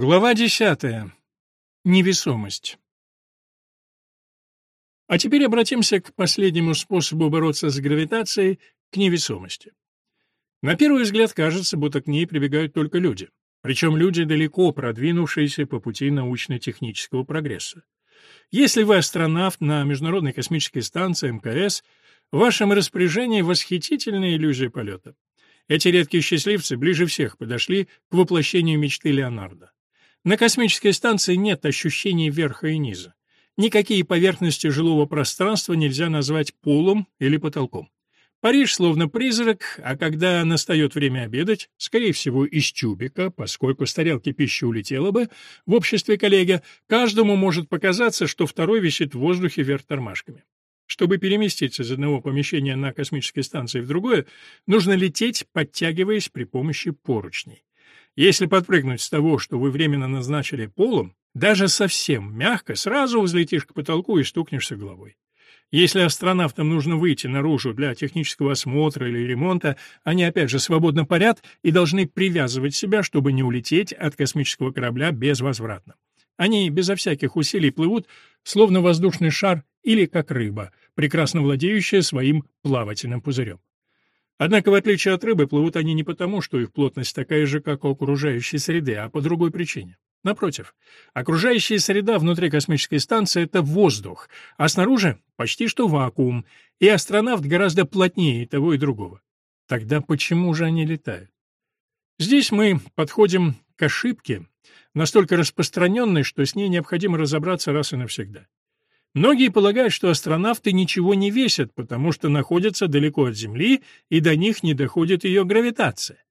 Глава десятая. Невесомость. А теперь обратимся к последнему способу бороться с гравитацией, к невесомости. На первый взгляд кажется, будто к ней прибегают только люди. Причем люди, далеко продвинувшиеся по пути научно-технического прогресса. Если вы астронавт на Международной космической станции МКС, в вашем распоряжении восхитительная иллюзия полета. Эти редкие счастливцы ближе всех подошли к воплощению мечты Леонардо. На космической станции нет ощущений верха и низа. Никакие поверхности жилого пространства нельзя назвать полом или потолком. Париж словно призрак, а когда настает время обедать, скорее всего, из тюбика, поскольку с тарелки пищи улетела бы, в обществе коллеги, каждому может показаться, что второй висит в воздухе вверх тормашками. Чтобы переместиться из одного помещения на космической станции в другое, нужно лететь, подтягиваясь при помощи поручней. Если подпрыгнуть с того, что вы временно назначили полом, даже совсем мягко, сразу взлетишь к потолку и стукнешься головой. Если астронавтам нужно выйти наружу для технического осмотра или ремонта, они опять же свободно парят и должны привязывать себя, чтобы не улететь от космического корабля безвозвратно. Они безо всяких усилий плывут, словно воздушный шар или как рыба, прекрасно владеющая своим плавательным пузырем. Однако, в отличие от рыбы, плывут они не потому, что их плотность такая же, как у окружающей среды, а по другой причине. Напротив, окружающая среда внутри космической станции — это воздух, а снаружи — почти что вакуум, и астронавт гораздо плотнее того и другого. Тогда почему же они летают? Здесь мы подходим к ошибке, настолько распространенной, что с ней необходимо разобраться раз и навсегда. Многие полагают, что астронавты ничего не весят, потому что находятся далеко от Земли, и до них не доходит ее гравитация.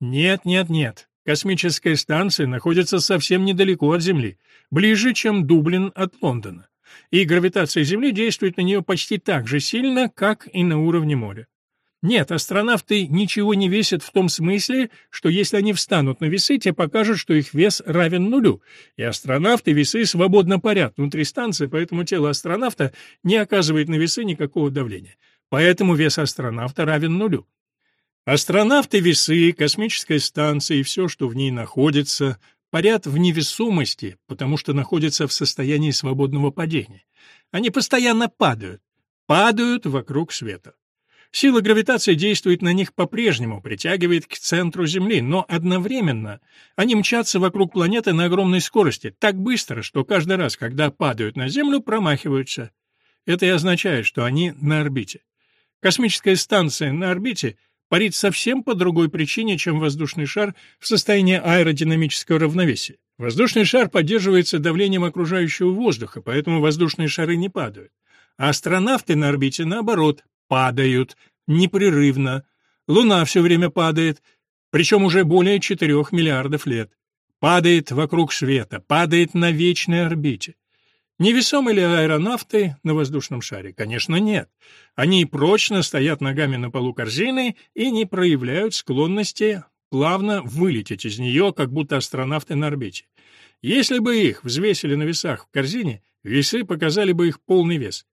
Нет, нет, нет. Космическая станция находится совсем недалеко от Земли, ближе, чем Дублин от Лондона. И гравитация Земли действует на нее почти так же сильно, как и на уровне моря. Нет, астронавты ничего не весят в том смысле, что если они встанут на весы, те покажут, что их вес равен нулю. И астронавты весы свободно парят внутри станции, поэтому тело астронавта не оказывает на весы никакого давления. Поэтому вес астронавта равен нулю. Астронавты, весы, космическая станция и все, что в ней находится, парят в невесомости, потому что находятся в состоянии свободного падения. Они постоянно падают, падают вокруг света. Сила гравитации действует на них по-прежнему, притягивает к центру Земли, но одновременно они мчатся вокруг планеты на огромной скорости, так быстро, что каждый раз, когда падают на Землю, промахиваются. Это и означает, что они на орбите. Космическая станция на орбите — парит совсем по другой причине, чем воздушный шар в состоянии аэродинамического равновесия. Воздушный шар поддерживается давлением окружающего воздуха, поэтому воздушные шары не падают. А астронавты на орбите, наоборот, падают непрерывно. Луна все время падает, причем уже более 4 миллиардов лет. Падает вокруг света, падает на вечной орбите. Невесомы ли аэронавты на воздушном шаре? Конечно, нет. Они прочно стоят ногами на полу корзины и не проявляют склонности плавно вылететь из нее, как будто астронавты на орбите. Если бы их взвесили на весах в корзине, весы показали бы их полный вес.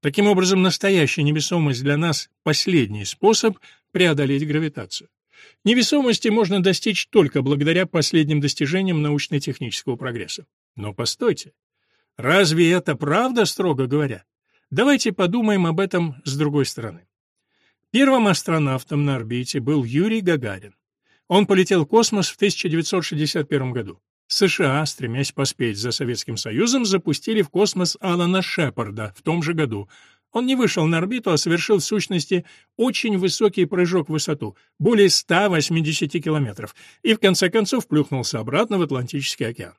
Таким образом, настоящая невесомость для нас — последний способ преодолеть гравитацию. Невесомости можно достичь только благодаря последним достижениям научно-технического прогресса. Но постойте, Разве это правда, строго говоря? Давайте подумаем об этом с другой стороны. Первым астронавтом на орбите был Юрий Гагарин. Он полетел в космос в 1961 году. США, стремясь поспеть за Советским Союзом, запустили в космос Алана Шепарда в том же году. Он не вышел на орбиту, а совершил в сущности очень высокий прыжок в высоту, более 180 километров, и в конце концов плюхнулся обратно в Атлантический океан.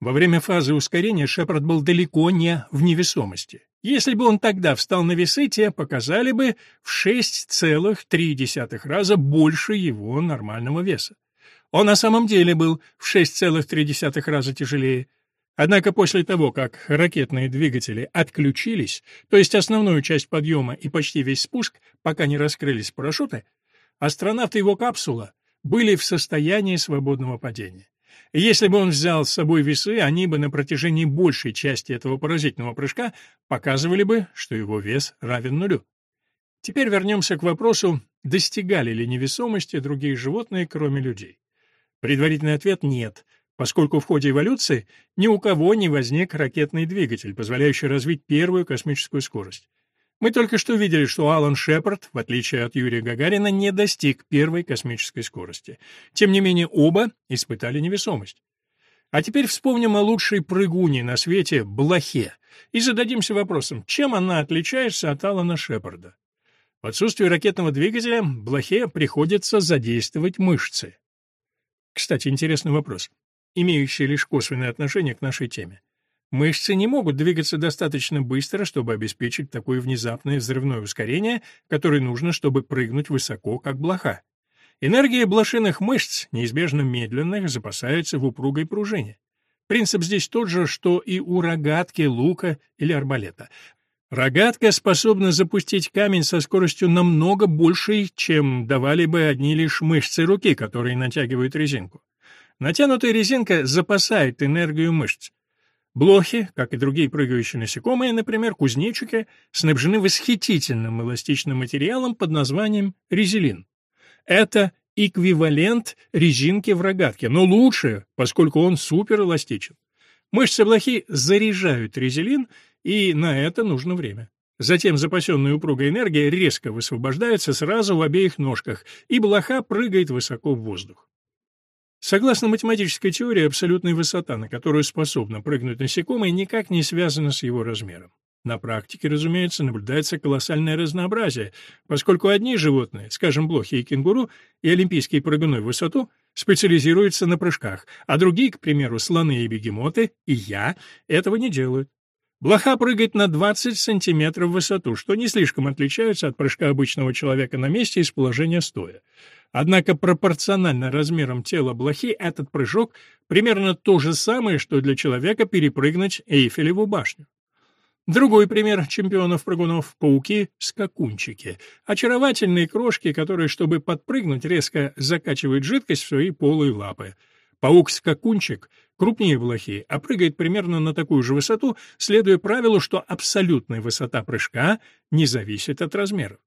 Во время фазы ускорения Шепард был далеко не в невесомости. Если бы он тогда встал на весы, те показали бы в 6,3 раза больше его нормального веса. Он на самом деле был в 6,3 раза тяжелее. Однако после того, как ракетные двигатели отключились, то есть основную часть подъема и почти весь спуск, пока не раскрылись парашюты, астронавт и его капсула были в состоянии свободного падения. Если бы он взял с собой весы, они бы на протяжении большей части этого поразительного прыжка показывали бы, что его вес равен нулю. Теперь вернемся к вопросу, достигали ли невесомости другие животные, кроме людей. Предварительный ответ — нет, поскольку в ходе эволюции ни у кого не возник ракетный двигатель, позволяющий развить первую космическую скорость. Мы только что видели, что Алан Шепард, в отличие от Юрия Гагарина, не достиг первой космической скорости. Тем не менее, оба испытали невесомость. А теперь вспомним о лучшей прыгуне на свете — Блохе, и зададимся вопросом, чем она отличается от Алана Шепарда. В отсутствие ракетного двигателя Блохе приходится задействовать мышцы. Кстати, интересный вопрос, имеющий лишь косвенное отношение к нашей теме. Мышцы не могут двигаться достаточно быстро, чтобы обеспечить такое внезапное взрывное ускорение, которое нужно, чтобы прыгнуть высоко, как блоха. Энергия блошиных мышц, неизбежно медленных, запасается в упругой пружине. Принцип здесь тот же, что и у рогатки, лука или арбалета. Рогатка способна запустить камень со скоростью намного большей, чем давали бы одни лишь мышцы руки, которые натягивают резинку. Натянутая резинка запасает энергию мышц. Блохи, как и другие прыгающие насекомые, например, кузнечики, снабжены восхитительным эластичным материалом под названием резилин. Это эквивалент резинки в рогатке, но лучше, поскольку он суперэластичен. Мышцы блохи заряжают резилин, и на это нужно время. Затем запасенная упругая энергия резко высвобождается сразу в обеих ножках, и блоха прыгает высоко в воздух. Согласно математической теории, абсолютная высота, на которую способно прыгнуть насекомое, никак не связана с его размером. На практике, разумеется, наблюдается колоссальное разнообразие, поскольку одни животные, скажем, блохи и кенгуру, и олимпийские прыгуны в высоту, специализируются на прыжках, а другие, к примеру, слоны и бегемоты, и я, этого не делают. Блоха прыгает на 20 сантиметров в высоту, что не слишком отличается от прыжка обычного человека на месте из положения стоя. Однако пропорционально размерам тела блохи этот прыжок примерно то же самое, что для человека перепрыгнуть Эйфелеву башню. Другой пример чемпионов-прыгунов — пауки-скакунчики. Очаровательные крошки, которые, чтобы подпрыгнуть, резко закачивают жидкость в свои полые лапы. Паук-скакунчик крупнее блохи, а прыгает примерно на такую же высоту, следуя правилу, что абсолютная высота прыжка не зависит от размеров.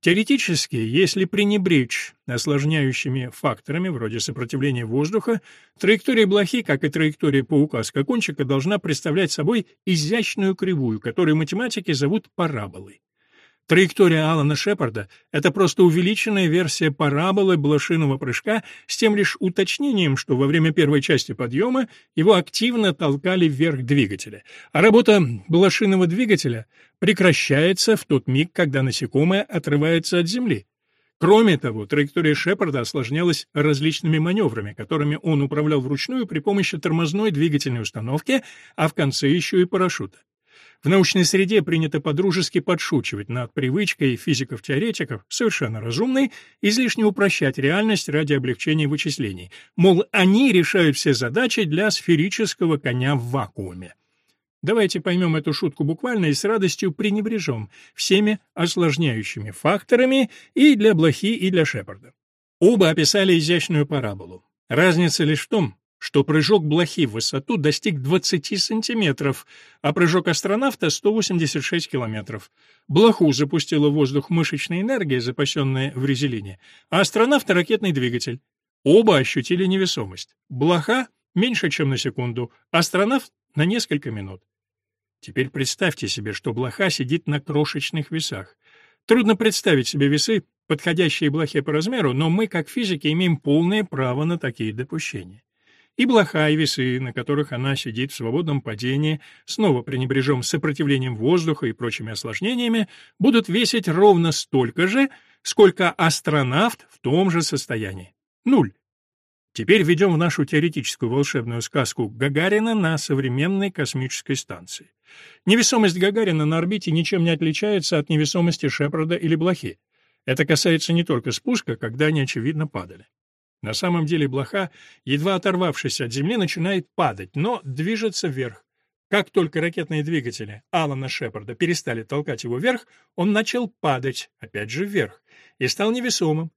Теоретически, если пренебречь осложняющими факторами вроде сопротивления воздуха, траектория блохи, как и траектория паука-скакунчика, должна представлять собой изящную кривую, которую математики зовут параболой. Траектория Алана Шепарда — это просто увеличенная версия параболы блошиного прыжка с тем лишь уточнением, что во время первой части подъема его активно толкали вверх двигателя, а работа блошиного двигателя прекращается в тот миг, когда насекомое отрывается от земли. Кроме того, траектория Шепарда осложнялась различными маневрами, которыми он управлял вручную при помощи тормозной двигательной установки, а в конце еще и парашюта. В научной среде принято подружески подшучивать над привычкой физиков-теоретиков, совершенно разумной, излишне упрощать реальность ради облегчения вычислений. Мол, они решают все задачи для сферического коня в вакууме. Давайте поймем эту шутку буквально и с радостью пренебрежем всеми осложняющими факторами и для блохи, и для Шепарда. Оба описали изящную параболу. Разница лишь в том, что прыжок блохи в высоту достиг 20 сантиметров, а прыжок астронавта — 186 километров. Блоху запустила в воздух мышечная энергия, запасенная в резелине, а астронавта — ракетный двигатель. Оба ощутили невесомость. Блоха — меньше, чем на секунду, астронавт — на несколько минут. Теперь представьте себе, что блоха сидит на крошечных весах. Трудно представить себе весы, подходящие блохе по размеру, но мы, как физики, имеем полное право на такие допущения. И блоха, и весы, на которых она сидит в свободном падении, снова пренебрежем сопротивлением воздуха и прочими осложнениями, будут весить ровно столько же, сколько астронавт в том же состоянии. Нуль. Теперь введем в нашу теоретическую волшебную сказку Гагарина на современной космической станции. Невесомость Гагарина на орбите ничем не отличается от невесомости Шепарда или Блохи. Это касается не только спуска, когда они, очевидно, падали. На самом деле блоха, едва оторвавшись от Земли, начинает падать, но движется вверх. Как только ракетные двигатели Алана Шепарда перестали толкать его вверх, он начал падать, опять же вверх, и стал невесомым.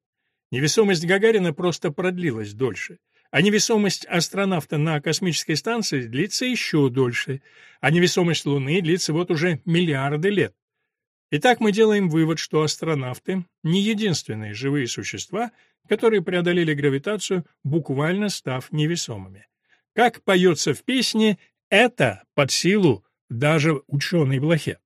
Невесомость Гагарина просто продлилась дольше. А невесомость астронавта на космической станции длится еще дольше. А невесомость Луны длится вот уже миллиарды лет. Итак, мы делаем вывод, что астронавты — не единственные живые существа, которые преодолели гравитацию, буквально став невесомыми. Как поется в песне, это под силу даже ученой блохе.